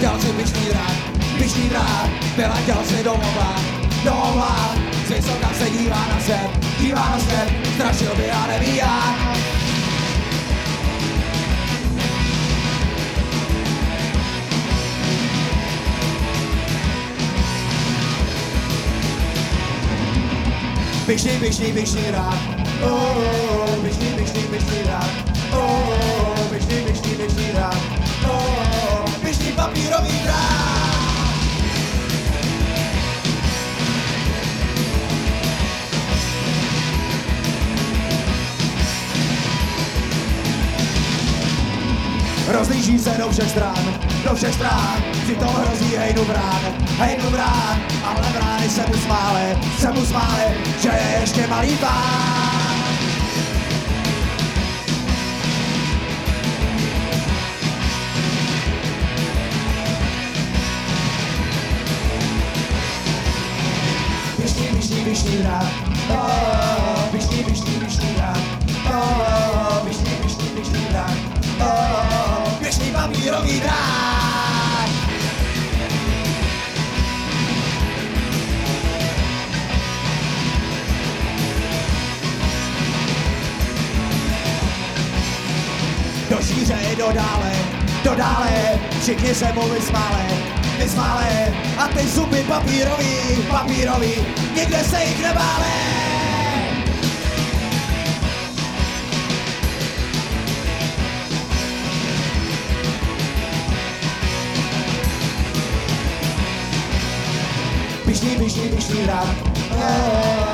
si pišný vrát, pišný vrát, vyletěl si domova, domova, z vysoka se dívá na svět, dívá na svět, strašil by a neví jak. Pišný, pišný, pišný rád, oh, oh, oh, Rozlíží se do všech stran, do všech stran, přitom hrozí hejnu brán, hejnu brán, ale brány se mu smály, se mu smály, že je ještě malý pán. Pišný, pišný, pišný rád, oh, drát. do i do dále, do dále, všichni se mu vysmále, vysmále, a ty zuby papírový, papírový, nikde se jich nebále. besti, besti, bestirar.